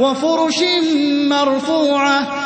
وَفُرُشٍ مَّرْفُوعَةٍ